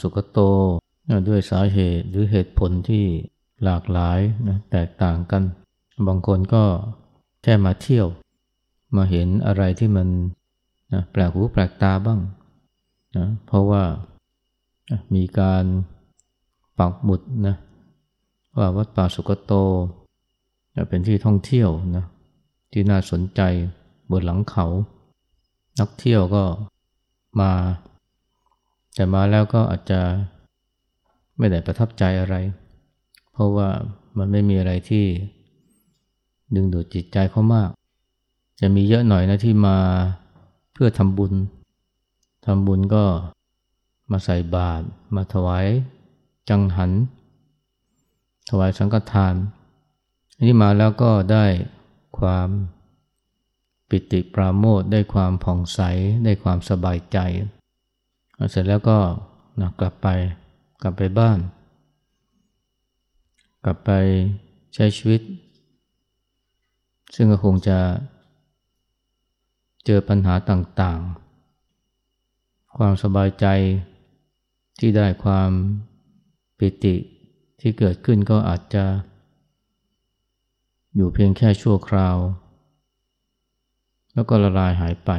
สุกโตด้วยสาเหตุหรือเหตุผลที่หลากหลายนะแตกต่างกัน บางคนก็แค่มาเที่ยว มาเห็นอะไรที่มันนะแปลกหูแปลกตาบ้างนะเพราะว่ามีการปักหมุดนะว่าวัดป่าสุกโตเป็นที่ท่องเที่ยวนะที่น่าสนใจบนหลังเขา นักเที่ยวก็มา แต่มาแล้วก็อาจจะไม่ได้ประทับใจอะไร เพราะว่ามันไม่มีอะไรที่ดึงดูดจิตใจเขามาก จะมีเยอะหน่อยนะที่มาเพื่อทำบุญทำบุญก็มาใส่บาตรมาถวายจังหัน ถวายสังฆทานอันนี้มาแล้วก็ได้ความปิติปราโมทได้ความผ่องใส ได้ความสบายใจ เสร็จแล้วก็นะกลับไปกลับไปบ้าน กลับไปใช้ชีวิต ซึ่งก็คงจะเจอปัญหาต่างๆ ความสบายใจที่ได้ความปิติที่เกิดขึ้นก็อาจจะ อยู่เพียงแค่ชั่วคราว แล้วก็ละลายหายไป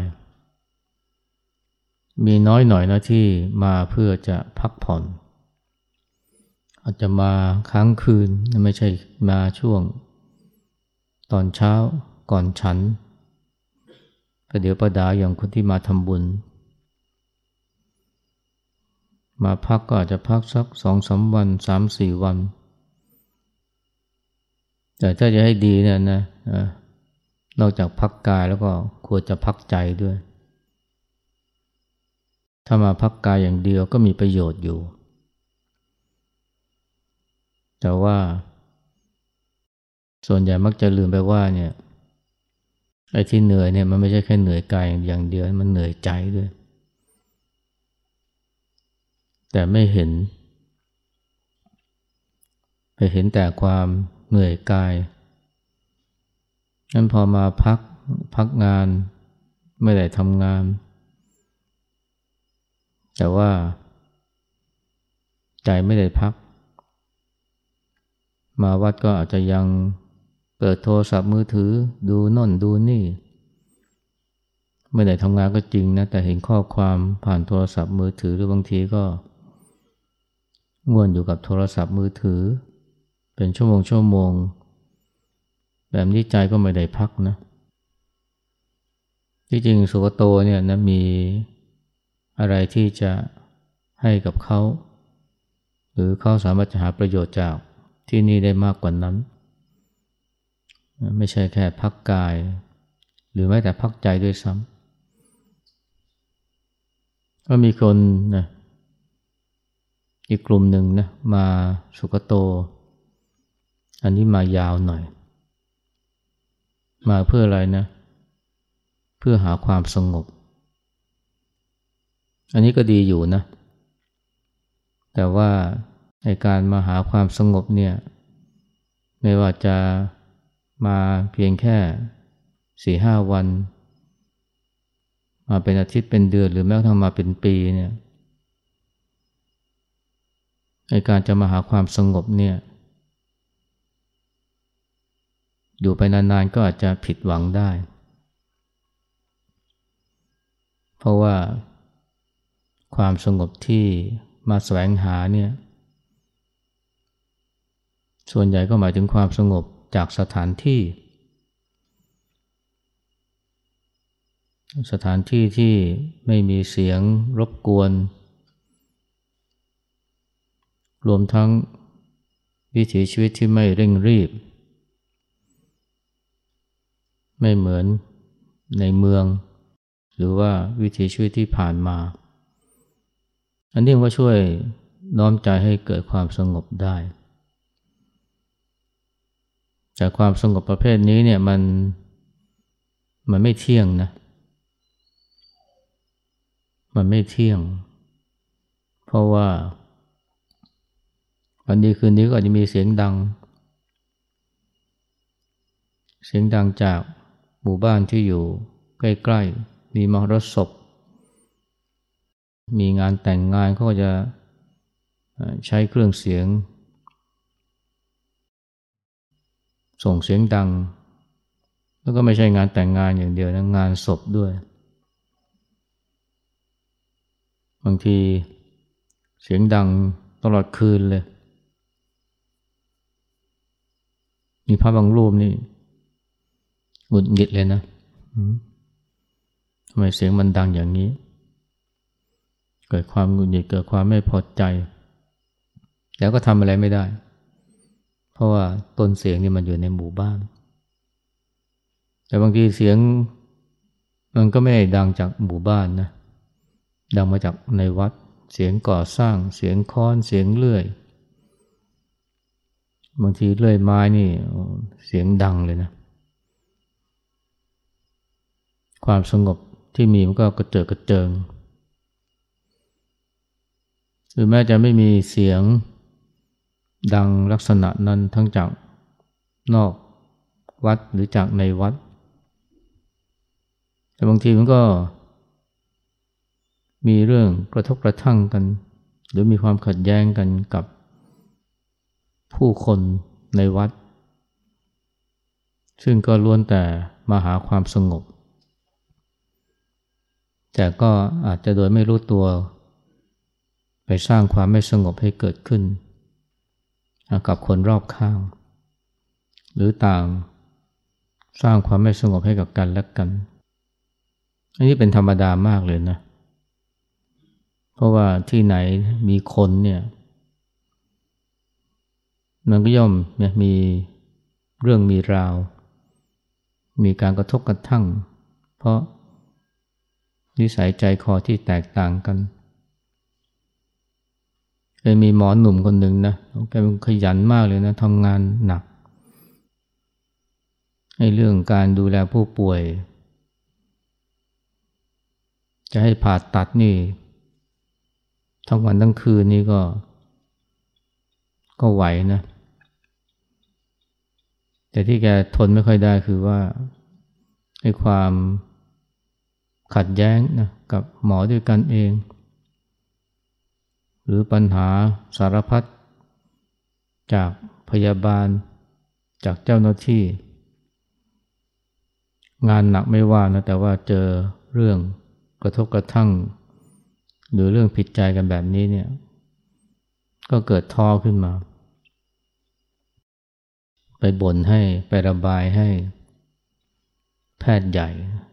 มีน้อยหน่อยนะที่มาเพื่อจะพักผ่อน อาจจะมาค้างคืนไม่ใช่มาช่วง ตอนเช้าก่อนฉันประเดี๋ยวประดาอย่างคนที่มาทำบุญ มาพักก็อาจจะพักสักสองสาวันสามสี่วัน แต่ถ้าจะให้ดีเนี่ยนะนอกจากพักกายแล้วก็ควรจะพักใจด้วย ถ้ามาพักกายอย่างเดียวก็มีประโยชน์อยู่ แต่ว่า ส่วนใหญ่มักจะลืมไปว่าเนี่ยไอ้ที่เหนื่อยเนี่ยมันไม่ใช่แค่เหนื่อยกายอย่างเดียวมันเหนื่อยใจด้วย แต่ไม่เห็นไปเห็นแต่ความเหนื่อยกายนั้นพอมาพักพักงานไม่ได้ทำงาน แต่ว่า ใจไม่ได้พัก มาวัดก็อาจจะยังเปิดโทรศัพท์มือถือ ดูน่นดูนี่ ไม่ได้ทำงานก็จริงนะ แต่เห็นข้อความผ่านโทรศัพท์มือถือหรือบางทีก็ง่วนอยู่กับโทรศัพท์มือถือ เป็นชั่วโมงชั่วโมง แบบนี้ใจก็ไม่ได้พักนะ ที่จริงสุกโตเนี่ยนะมี อะไรที่จะให้กับเขา หรือเขาสามารถจะหาประโยชน์จากที่นี่ได้มากกว่านั้น ไม่ใช่แค่พักกาย หรือแม้แต่พักใจด้วยซ้ำก็มีคนนะอีกกลุ่มหนึ่งนะมาสุกโต อันนี้มายาวหน่อย มาเพื่ออะไรนะ เพื่อหาความสงบ อันนี้ก็ดีอยู่นะ แต่ว่าในการมาหาความสงบเนี่ย ไม่ว่าจะมาเพียงแค่สี่ห้าวัน มาเป็นอาทิตย์เป็นเดือนหรือแม้กระทั่งมาเป็นปีเนี่ยในการจะมาหาความสงบเนี่ย อยู่ไปนานๆก็อาจจะผิดหวังได้ เพราะว่า ความสงบที่มาแสวงหาเนี่ยส่วนใหญ่ก็หมายถึงความสงบจากสถานที่ สถานที่ที่ไม่มีเสียงรบกวน รวมทั้งวิถีชีวิตที่ไม่เร่งรีบ ไม่เหมือนในเมือง หรือว่าวิถีชีวิตที่ผ่านมา อันนี้ว่าช่วยน้อมใจให้เกิดความสงบได้ แต่ความสงบประเภทนี้เนี่ยมันมันไม่เที่ยงนะ มันไม่เที่ยง เพราะว่าวันดีคืนนี้ก็อาจจะมีเสียงดัง เสียงดังจากหมู่บ้านที่อยู่ใกล้ ๆ มีมรสพ มีงานแต่งงานเขาก็จะใช้เครื่องเสียง ส่งเสียงดัง แล้วก็ไม่ใช่งานแต่งงานอย่างเดียวนะงานศพด้วย บางทีเสียงดังตลอดคืนเลย มีพระบางรูปนี่หงุดหงิดเลยนะทำไมเสียงมันดังอย่างนี้ เกิดความหงุดหงิดเกิดความไม่พอใจ แล้วก็ทำอะไรไม่ได้ เพราะว่าต้นเสียงนี่มันอยู่ในหมู่บ้าน แต่บางทีเสียงมันก็ไม่ได้ดังจากหมู่บ้านนะ ดังมาจากในวัด เสียงก่อสร้าง เสียงค้อน เสียงเลื่อย บางทีเลื่อยไม้นี่เสียงดังเลยนะ ความสงบที่มีมันก็กระเจิดกระเจิง หรือแม้จะไม่มีเสียงดังลักษณะนั้นทั้งจากนอกวัดหรือจากในวัด แต่บางทีมันก็ มีเรื่องกระทบกระทั่งกัน หรือมีความขัดแย้งกันกับผู้คนในวัด ซึ่งก็ล้วนแต่มาหาความสงบ แต่ก็อาจจะโดยไม่รู้ตัว ไปสร้างความไม่สงบให้เกิดขึ้น กับคนรอบข้าง หรือต่างสร้างความไม่สงบให้กับกันและกัน อันนี้เป็นธรรมดามากเลยนะ เพราะว่าที่ไหนมีคนเนี่ย มันก็ย่อมมีเรื่องมีราว มีการกระทบกระทั่ง เพราะนิสัยใจคอที่แตกต่างกัน มีหมอหนุ่มคนหนึ่งนะแกเป็นขยันมากเลยนะทำงานหนักให้เรื่องการดูแลผู้ป่วย จะให้ผ่าตัดนี่ทั้งวันทั้งคืนนี่ก็ ก็ไหวนะ แต่ที่แกทนไม่ค่อยได้คือว่าให้ความขัดแย้งนะกับหมอด้วยกันเอง หรือปัญหาสารพัดจากพยาบาล จากเจ้าหน้าที่ งานหนักไม่ว่านะแต่ว่าเจอเรื่องกระทบกระทั่ง หรือเรื่องผิดใจกันแบบนี้เนี่ยก็เกิดท้อขึ้นมา ไปบ่นให้ไประบายให้ แพทย์ใหญ่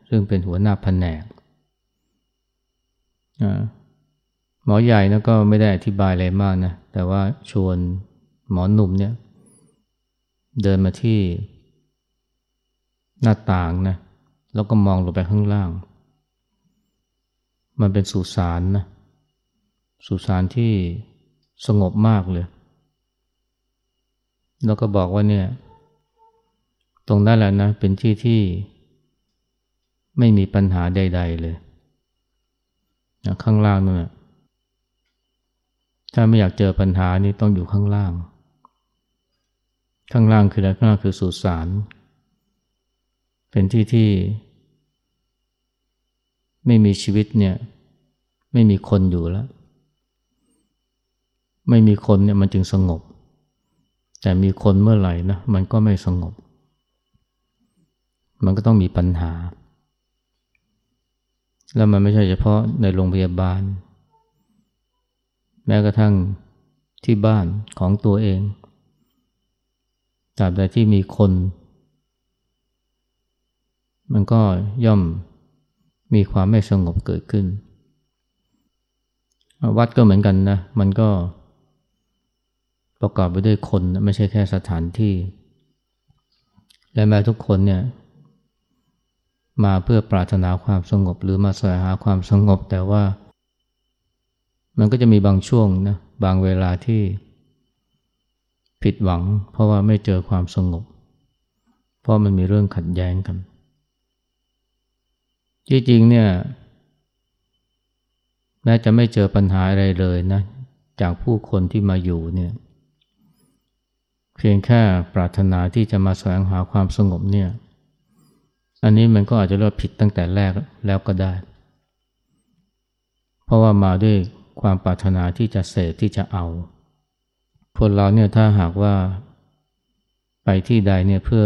ซึ่งเป็นหัวหน้าแผนก หมอใหญ่นะก็ไม่ได้อธิบายอะไรมากนะ แต่ว่าชวนหมอหนุ่มเนี่ย เดินมาที่หน้าต่างนะ แล้วก็มองลงไปข้างล่าง มันเป็นสุสานนะ สุสานที่สงบมากเลย แล้วก็บอกว่าเนี่ย ตรงนั้นแหละนะ เป็นที่ที่ไม่มีปัญหาใด ๆ เลย ข้างล่างนั่นแหละ ถ้าไม่อยากเจอปัญหานี่ต้องอยู่ข้างล่าง ข้างล่างคืออะไรข้างล่างคือสุสานเป็นที่ที่ ไม่มีชีวิตเนี่ย ไม่มีคนอยู่แล้ว ไม่มีคนเนี่ยมันจึงสงบ แต่มีคนเมื่อไหร่นะมันก็ไม่สงบ มันก็ต้องมีปัญหา แล้วมันไม่ใช่เฉพาะในโรงพยาบาล แม้กระทั่งที่บ้านของตัวเองตราบใดที่มีคน มันก็ย่อมมีความไม่สงบเกิดขึ้น วัดก็เหมือนกันนะ มันก็ประกอบไปด้วยคนไม่ใช่แค่สถานที่ และแม้ทุกคนเนี่ย มาเพื่อปรารถนาความสงบหรือมาแสวงหาความสงบแต่ว่า มันก็จะมีบางช่วงนะบางเวลาที่ผิดหวัง เพราะว่าไม่เจอความสงบ เพราะมันมีเรื่องขัดแย้งกันจริงๆเนี่ยแม้จะไม่เจอปัญหาอะไรเลยนะ จากผู้คนที่มาอยู่เนี่ย เพียงแค่ปรารถนาที่จะมาแสวงหาความสงบเนี่ย อันนี้มันก็อาจจะเรียกผิดตั้งแต่แรกแล้วก็ได้ เพราะว่ามาด้วย ความปรารถนาที่จะเสพที่จะเอา คนเราเนี่ยถ้าหากว่าไปที่ใดเนี่ยเพื่อ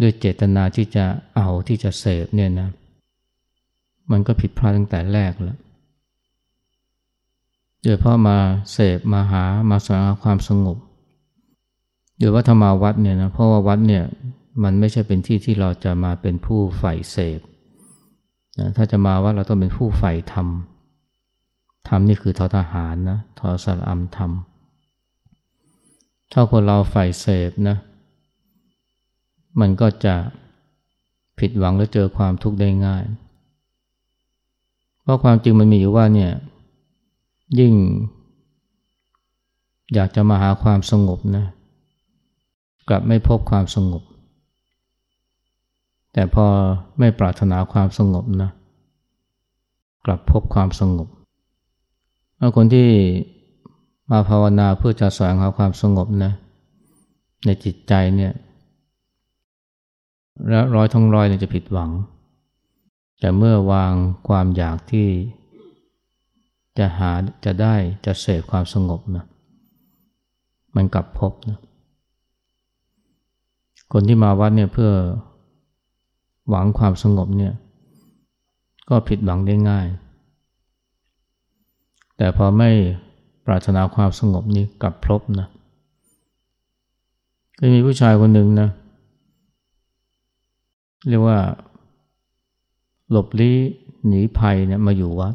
ด้วยเจตนาที่จะเอาที่จะเสพเนี่ยนะ มันก็ผิดพลาดตั้งแต่แรกแล้วโดยเพราะมาเสพมาหามาสวงหาความสงบโดยว่าธรรมาวัดเนี่ยนะเพราะว่าวัดเนี่ยมันไม่ใช่เป็นที่ที่เราจะมาเป็นผู้ใฝ่เสพนะถ้าจะมาวัดเราต้องเป็นผู้ใฝ่ธรรม ธรรมนี่คือทอทหารนะทอสารอัมธรรม ถ้าคนเราใฝ่เสพนะ มันก็จะผิดหวังและเจอความทุกข์ได้ง่าย เพราะความจริงมันมีอยู่ว่าเนี่ยยิ่ง อยากจะมาหาความสงบนะ กลับไม่พบความสงบ แต่พอไม่ปรารถนาความสงบนะ กลับพบความสงบ คนที่มาภาวนาเพื่อจะสวงหาความสงบนะในจิตใจเนี่ยแล้วร้อยทั้งร้อยเนี่ยจะผิดหวัง แต่เมื่อวางความอยากที่จะหาจะได้จะเสพความสงบนะมันกลับพบนะคนที่มาวัดเนี่ยเพื่อหวังความสงบเนี่ยก็ผิดหวังได้ง่าย แต่พอไม่ปรารถนาความสงบนี้กลับพบนะก็มีผู้ชายคนหนึ่งนะ เรียกว่า หลบลี้หนีภัยเนี่ยมาอยู่วัด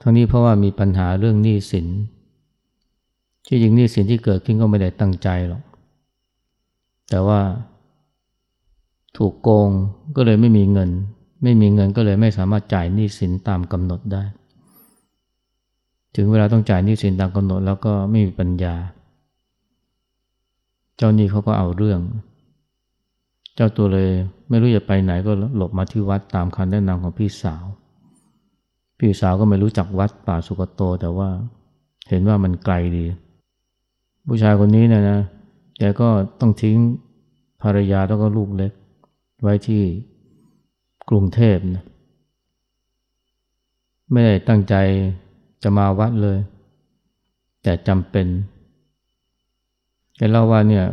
ทั้งนี้เพราะว่ามีปัญหาเรื่องหนี้สินที่จริงหนี้สินที่เกิดขึ้นก็ไม่ได้ตั้งใจหรอก แต่ว่าถูกโกงก็เลยไม่มีเงิน ไม่มีเงินก็เลยไม่สามารถจ่ายหนี้สินตามกำหนดได้ ถึงเวลาต้องจ่ายหนี้สินตามกำหนดแล้วก็ไม่มีปัญญา เจ้าหนี้เขาก็เอาเรื่อง เจ้าตัวเลยไม่รู้จะไปไหนก็หลบมาที่วัดตามคำแนะนำของพี่สาว พี่สาวก็ไม่รู้จักวัดป่าสุกโต แต่ว่าเห็นว่ามันไกลดี ผู้ชายคนนี้เนี่ยนะแกก็ต้องทิ้งภรรยาแล้วก็ลูกเล็ก ไว้ที่กรุงเทพนะไม่ได้ตั้งใจ จะมาวัดเลย แต่จำเป็นแกเล่าว่าเนี่ย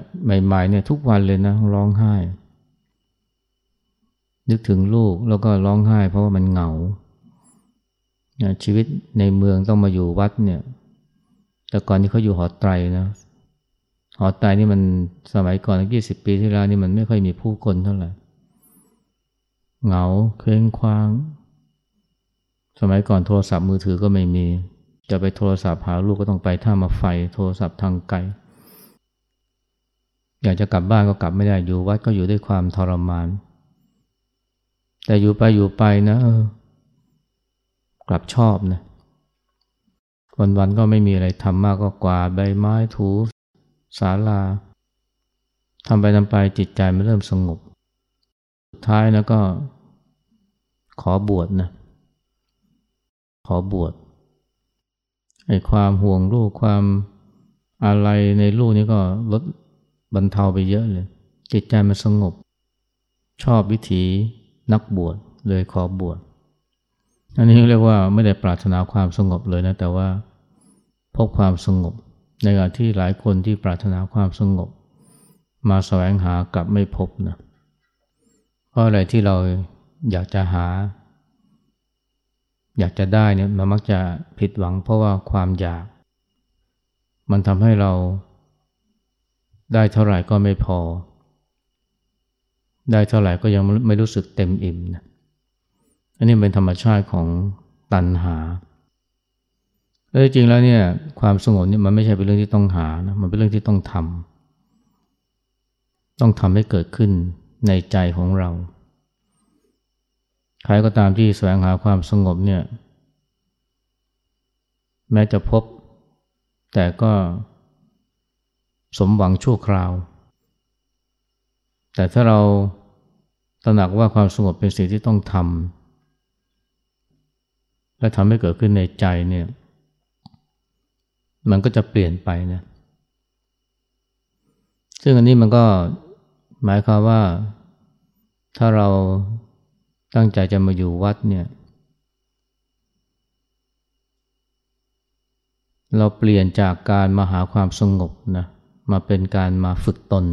ใหม่ๆเนี่ยทุกวันเลยนะร้องไห้ นึกถึงลูกแล้วก็ร้องไห้ เพราะว่ามันเหงาชีวิตในเมืองต้องมาอยู่วัดเนี่ย แต่ก่อนที่เขาอยู่หอไตรนะหอไตรนี่มันสมัยก่อนยี่สิบปีที่แล้วนี่มันไม่ค่อยมีผู้คนเท่าไหร่เหงาเคว้งคว้าง สมัยก่อนโทรศัพท์มือถือก็ไม่มี จะไปโทรศัพท์หาลูกก็ต้องไปท่ามาไฟ โทรศัพท์ทางไกล อยากจะกลับบ้านก็กลับไม่ได้อยู่วัดก็อยู่ด้วยความทรมาน แต่อยู่ไปอยู่ไปนะเออกลับชอบนะ วันๆก็ไม่มีอะไรทำมากก็กวาดใบไม้ถูศาลาทำไปทำไปจิตใจมันเริ่มสงบ สุดท้ายนะก็ขอบวชนะ ขอบวชไอ้ความห่วงลูกความอะไรในลูกนี่ก็ลดบรรเทาไปเยอะเลย จิตใจมันสงบ ชอบวิถีนักบวชเลยขอบวชอันนี้เรียกว่าไม่ได้ปรารถนาความสงบเลยนะแต่ว่าพบความสงบ ในขณะที่หลายคนที่ปรารถนาความสงบ มาแสวงหากลับไม่พบนะเพราะอะไรที่เราอยากจะหา อยากจะได้เนี่ยมันมักจะผิดหวังเพราะว่าความอยาก มันทำให้เราได้เท่าไหร่ก็ไม่พอ ได้เท่าไหร่ก็ยังไม่รู้สึกเต็มอิ่มนะอันนี้เป็นธรรมชาติของตัณหาแล้วจริงแล้วเนี่ยความสงบเนี่ยมันไม่ใช่เป็นเรื่องที่ต้องหานะมันเป็นเรื่องที่ต้องทำต้องทำให้เกิดขึ้นในใจของเรา ใครก็ตามที่แสวงหาความสงบเนี่ย แม้จะพบ แต่ก็สมหวังชั่วคราว แต่ถ้าเราตระหนักว่าความสงบเป็นสิ่งที่ต้องทำและทำให้เกิดขึ้นในใจเนี่ย มันก็จะเปลี่ยนไปนะซึ่งอันนี้มันก็หมายความว่าถ้าเรา ตั้งใจจะมาอยู่วัดเนี่ย เราเปลี่ยนจากการมาหาความสงบนะมาเป็นการมาฝึกตน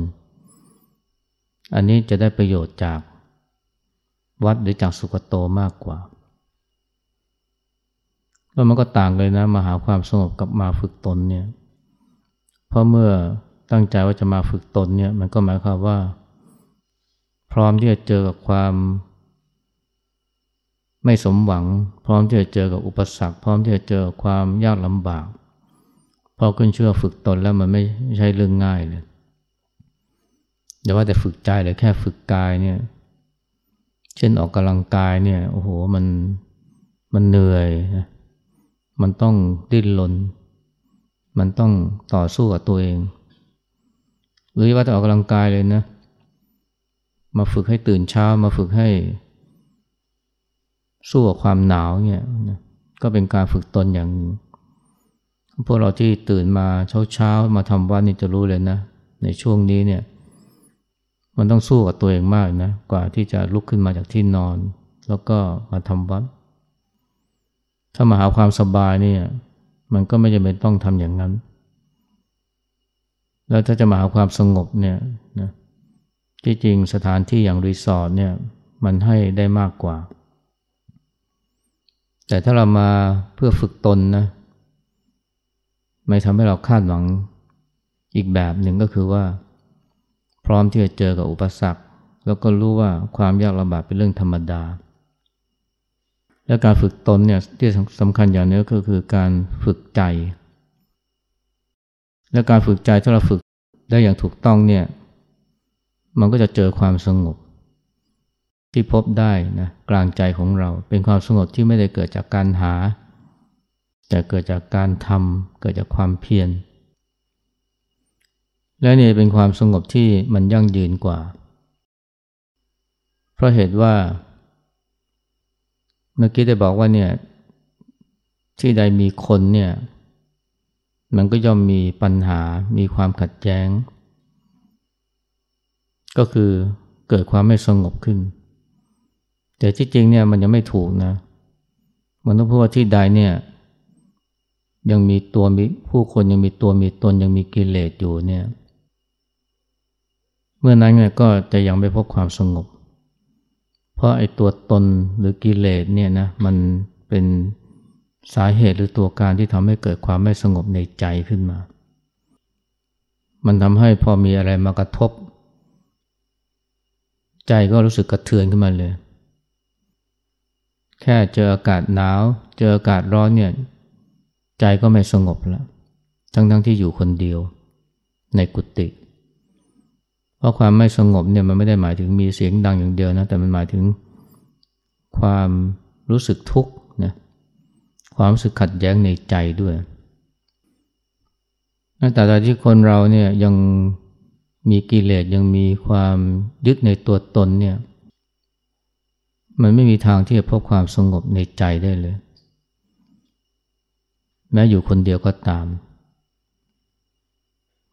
อันนี้จะได้ประโยชน์จากวัดหรือจากสุกโตมากกว่าแล้วมันก็ต่างเลยนะมาหาความสงบกับมาฝึกตนเนี่ย เพราะเมื่อตั้งใจว่าจะมาฝึกตนเนี่ย มันก็หมายความว่า พร้อมที่จะเจอกับความ ไม่สมหวัง พร้อมที่จะเจอกับอุปสรรค พร้อมที่จะเจอความยากลำบาก พอขึ้นเชื่อฝึกตนแล้วมันไม่ใช่เรื่องง่ายเลยอย่าว่าแต่ฝึกใจเลยแค่ฝึกกายเนี่ย เช่นออกกำลังกายเนี่ย โอ้โหมันมันเหนื่อยนะมันต้องดิ้นรนมันต้องต่อสู้กับตัวเอง หรือว่าจะออกกำลังกายเลยนะ มาฝึกให้ตื่นเช้ามาฝึกให้ สู้กับความหนาวเนี่ยก็เป็นการฝึกตนอย่างพวกเราที่ตื่นมาเช้าๆมาทำวัดนี่จะรู้เลยนะ ในช่วงนี้เนี่ย มันต้องสู้กับตัวเองมากนะกว่าที่จะลุกขึ้นมาจากที่นอน แล้วก็มาทำวัด ถ้ามาหาความสบายเนี่ย มันก็ไม่จำเป็นต้องทำอย่างนั้น แล้วถ้าจะมาหาความสงบเนี่ยนะที่จริงสถานที่อย่างรีสอร์ทเนี่ย มันให้ได้มากกว่า แต่ถ้าเรามาเพื่อฝึกตนนะไม่ทำให้เราคาดหวังอีกแบบหนึ่งก็คือว่า พร้อมที่จะเจอกับอุปสรรค แล้วก็รู้ว่าความยากลำบากเป็นเรื่องธรรมดา และการฝึกตนเนี่ยที่สำคัญอย่างนี้ก็คือการฝึกใจ และการฝึกใจถ้าเราฝึกได้อย่างถูกต้องเนี่ย มันก็จะเจอความสงบ ที่พบได้นะกลางใจของเรา เป็นความสงบที่ไม่ได้เกิดจากการหา แต่เกิดจากการทำเกิดจากความเพียรและนี่เป็นความสงบที่มันยั่งยืนกว่า เพราะเหตุว่า เมื่อกี้ได้บอกว่าเนี่ยที่ใดมีคนเนี่ย มันก็ย่อมมีปัญหามีความขัดแย้ง ก็คือเกิดความไม่สงบขึ้น แต่ที่จริงเนี่ยมันยังไม่ถูกนะ มันต้องพูดว่าที่ใดเนี่ยยังมีตัวมีผู้คนยังมีตัวมีตนยังมีกิเลสอยู่เนี่ยเมื่อนั้นเนี่ยก็จะยังไม่พบความสงบ เพราะไอ้ตัวตนหรือกิเลสเนี่ยนะมันเป็นสาเหตุหรือตัวการที่ทำให้เกิดความไม่สงบในใจขึ้นมา มันทำให้พอมีอะไรมากระทบ ใจก็รู้สึกกระเทือนขึ้นมาเลย แค่เจออากาศหนาว เจออากาศร้อนเนี่ยใจก็ไม่สงบแล้วทั้งทั้งที่อยู่คนเดียวในกุฏิเพราะความไม่สงบเนี่ยมันไม่ได้หมายถึงมีเสียงดังอย่างเดียวนะแต่มันหมายถึงความรู้สึกทุกข์นะความรู้สึกขัดแย้งในใจด้วยแต่ตอนที่คนเราเนี่ยยังมีกิเลสยังมีความยึดในตัวตนเนี่ย มันไม่มีทางที่จะพบความสงบในใจได้เลย แม้อยู่คนเดียวก็ตาม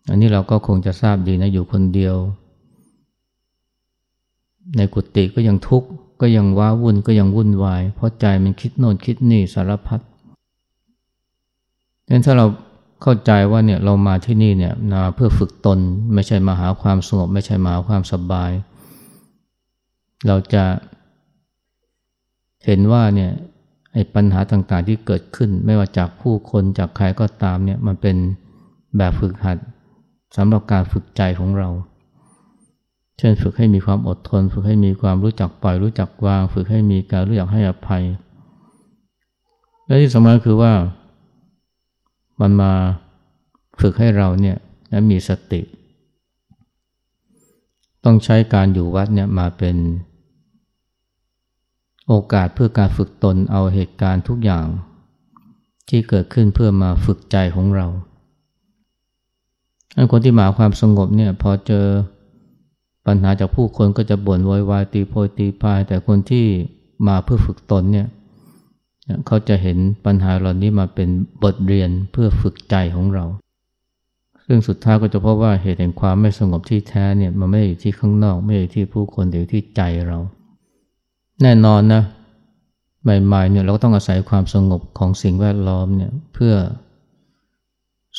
อันนี้เราก็คงจะทราบดีนะอยู่คนเดียว ในกุฏิก็ยังทุกข์ก็ยังว้าวุ่นก็ยังวุ่นวาย เพราะใจมันคิดโน่นคิดนี่สารพัดดังนั้นถ้าเราเข้าใจว่าเนี่ยเรามาที่นี่เนี่ยมาเพื่อฝึกตนไม่ใช่มาหาความสงบไม่ใช่มาหาความสบาย เราจะ เห็นว่าเนี่ยไอ้ปัญหาต่างๆที่เกิดขึ้น ไม่ว่าจากผู้คนจากใครก็ตามเนี่ยมันเป็นแบบฝึกหัดสำหรับการฝึกใจของเรา เช่นฝึกให้มีความอดทน ฝึกให้มีความรู้จักปล่อยรู้จักวาง ฝึกให้มีการรู้จักให้อภัย และที่สำคัญคือว่า มันมาฝึกให้เราเนี่ยนะมีสติ ต้องใช้การอยู่วัดเนี่ยมาเป็น โอกาสเพื่อการฝึกตนเอาเหตุการณ์ทุกอย่าง ที่เกิดขึ้นเพื่อมาฝึกใจของเราคนที่มาความสงบเนี่ยพอเจอปัญหาจากผู้คนก็จะบ่นวอยวายตีโพยตีพาย แต่คนที่มาเพื่อฝึกตนเนี่ยเขาจะเห็นปัญหาเหล่านี้มาเป็นบทเรียนเพื่อฝึกใจของเรา ซึ่งสุดท้ายก็จะพบว่าเหตุแห่งความไม่สงบที่แท้เนี่ยมันไม่อยู่ที่ข้างนอก ไม่อยู่ที่ผู้คนแต่อยู่ที่ใจเรา แน่นอนนะใหม่ๆเนี่ยเราก็ต้องอาศัยความสงบของสิ่งแวดล้อมเนี่ยเพื่อ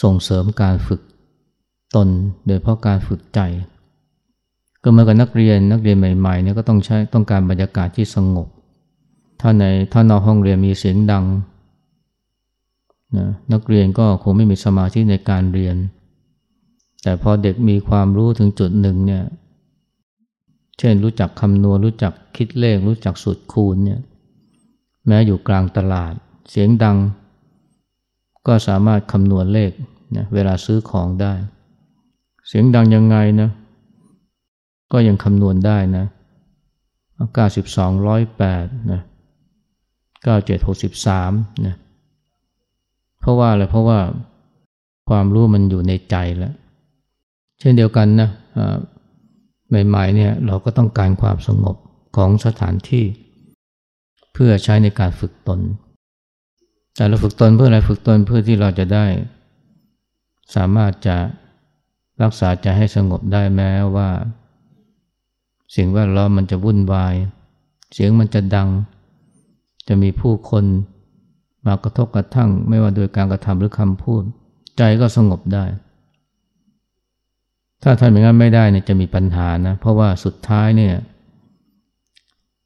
ส่งเสริมการฝึกตน โดยเพราะการฝึกใจ ก็เหมือนกับนักเรียนนักเรียนใหม่ๆเนี่ยก็ต้องใช้ต้องการบรรยากาศที่สงบ ถ้าในถ้านอกห้องเรียนมีเสียงดังนะนักเรียนก็คงไม่มีสมาธิในการเรียน แต่พอเด็กมีความรู้ถึงจุดหนึ่งเนี่ย เช่นรู้จักคำนวณรู้จักคิดเลข รู้จักสูตรคูณเนี่ยแม้อยู่กลางตลาด เสียงดัง ก็สามารถคำนวณเลขนะเวลาซื้อของได้ เสียงดังยังไงนะก็ยังคำนวณได้นะ92 108นะ9763นะเพราะว่าอะไรเพราะว่าความรู้มันอยู่ในใจแล้ว เช่นเดียวกันนะ ใหม่ๆเนี่ยเราก็ต้องการความสงบของสถานที่ เพื่อใช้ในการฝึกตน แต่เราฝึกตนเพื่ออะไรฝึกตนเพื่อที่เราจะได้ สามารถจะรักษาใจให้สงบได้แม้ว่า สิ่งแวดล้อมมันจะวุ่นวาย เสียงมันจะดัง จะมีผู้คนมากระทบกระทั่ง ไม่ว่าโดยการกระทำหรือคำพูด ใจก็สงบได้ ถ้าทำอย่างนั้นไม่ได้เนี่ยจะมีปัญหานะเพราะว่าสุดท้ายเนี่ย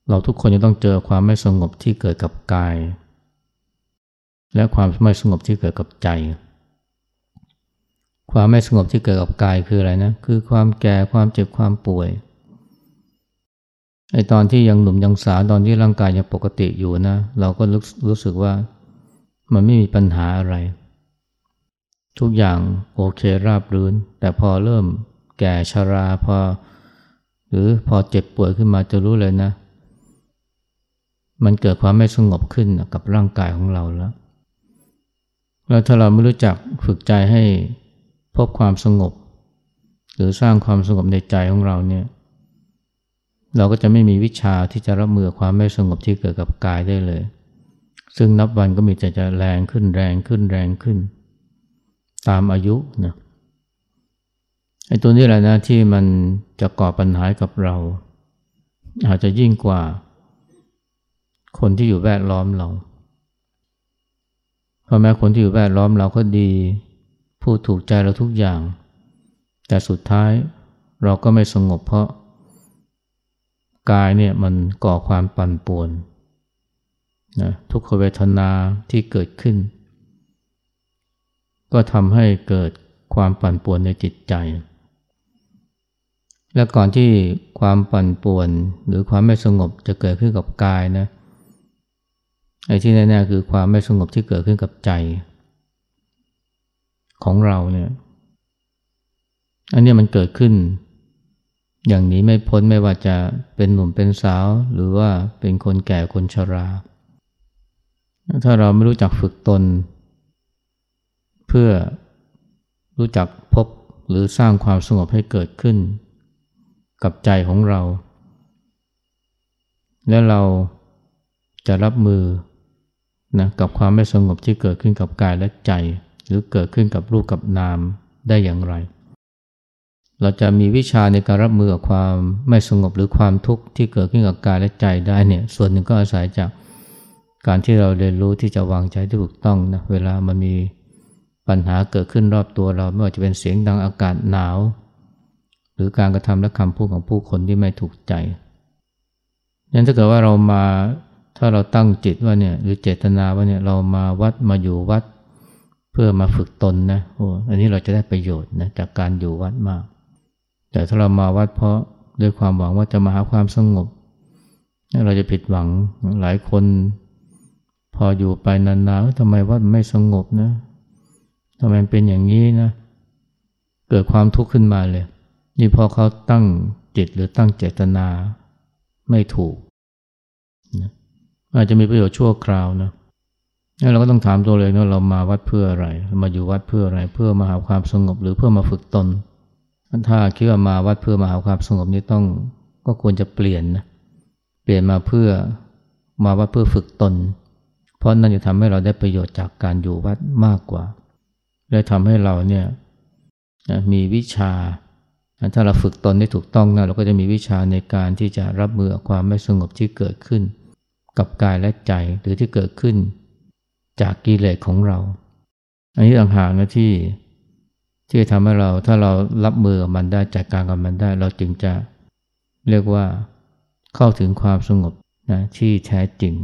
เราทุกคนจะต้องเจอความไม่สงบที่เกิดกับกาย และความไม่สงบที่เกิดกับใจ ความไม่สงบที่เกิดกับกายคืออะไรนะคือความแก่ความเจ็บความป่วยไอตอนที่ยังหนุ่มยังสาวตอนที่ร่างกายยังปกติอยู่นะ เราก็รู้รู้สึกว่ามันไม่มีปัญหาอะไร ทุกอย่างโอเคราบรื่น แต่พอเริ่มแก่ชาราพอ หรือพอเจ็บป่วยขึ้นมาจะรู้เลยนะ มันเกิดความไม่สงบขึ้นกับร่างกายของเราแล้ว แล้วถ้าเราไม่รู้จักฝึกใจให้พบความสงบ หรือสร้างความสงบในใจของเราเนี่ยเราก็จะไม่มีวิชาที่จะรับมือความไม่สงบที่เกิดกับกายได้เลย ซึ่งนับวันก็มีแต่จะแรงขึ้นแรงขึ้นแรงขึ้น ตามอายุนะไอ้ตัวนี้แหละนะที่มันจะก่อปัญหากับเรา อาจจะยิ่งกว่า คนที่อยู่แวดล้อมเราเพราะแม้คนที่อยู่แวดล้อมเราก็ดี พูดถูกใจเราทุกอย่าง แต่สุดท้ายเราก็ไม่สงบเพราะ กายเนี่ยมันก่อความปั่นป่วนนะทุกขเวทนาที่เกิดขึ้น ก็ทำให้เกิดความปั่นป่วนในจิตใจ และก่อนที่ความปั่นป่วนหรือความไม่สงบจะเกิดขึ้นกับกายนะไอ้ที่แน่ๆคือความไม่สงบที่เกิดขึ้นกับใจ ของเราเนี่ยอันนี้มันเกิดขึ้น อย่างนี้ไม่พ้นไม่ว่าจะเป็นหนุ่มเป็นสาว หรือว่าเป็นคนแก่คนชรา ถ้าเราไม่รู้จักฝึกตน พื่อรู้จักพบหรือสร้างความสงบให้เกิดขึ้น กับใจของเรา และเราจะรับมือนะกับความไม่สงบที่เกิดขึ้นกับกายและใจ หรือเกิดขึ้นกับรูปกับนามได้อย่างไร เราจะมีวิชาในการรับมือกับความไม่สงบหรือความทุกข์ที่เกิดขึ้นกับกายและใจได้เนี่ยส่วนหนึ่งก็อาศัยจากการที่เราเรียนรู้ที่จะวางใจที่ถูกต้องนะเวลามันมี ปัญหาเกิดขึ้นรอบตัวเราไม่ว่าจะเป็นเสียงดังอากาศหนาว หรือการกระทำและคำพูดของผู้คนที่ไม่ถูกใจยันถ้าเกิดว่าเรามาถ้าเราตั้งจิตว่าเนี่ยหรือเจตนาว่าเนี่ยเรามาวัดมาอยู่วัด เพื่อมาฝึกตนนะโอ้อันนี้เราจะได้ประโยชน์นะจากการอยู่วัดมาก แต่ถ้าเรามาวัดเพราะด้วยความหวังว่าจะมาหาความสงบ เราจะผิดหวังหลายคน พออยู่ไปนานๆทำไมวัดไม่สงบนะำไมเป็นอย่างนี้นะ เกิดความทุกข์ขึ้นมาเลย นี่พอเขาตั้งจิตหรือตั้งเจตนาไม่ถูกนะอาจจะมีประโยชน์ชั่วคราวนะแล้วเราก็ต้องถามตัวเลยว่าเรามาวัดเพื่ออะไร มาอยู่วัดเพื่ออะไร เพื่อมาหาความสงบหรือเพื่อมาฝึกตน ถ้าคิดว่ามาวัดเพื่อมาหาความสงบนี่ต้องก็ควรจะเปลี่ยนนะ เปลี่ยนมาเพื่อมาวัดเพื่อฝึกตน เพราะนั่นจะทำให้เราได้ประโยชน์จากการอยู่วัดมากกว่า และทำให้เราเนี่ยมีวิชา ถ้าเราฝึกตนได้ถูกต้องนะเราก็จะมีวิชาในการที่จะรับมือความไม่สงบที่เกิดขึ้น กับกายและใจหรือที่เกิดขึ้น จากกิเลสของเรา อันนี้ต่างหากนะที่ที่ทำให้เราถ้าเรารับมือกับมันได้จัดการกับมันได้ เราจึงจะเรียกว่าเข้าถึงความสงบนะที่แท้จริง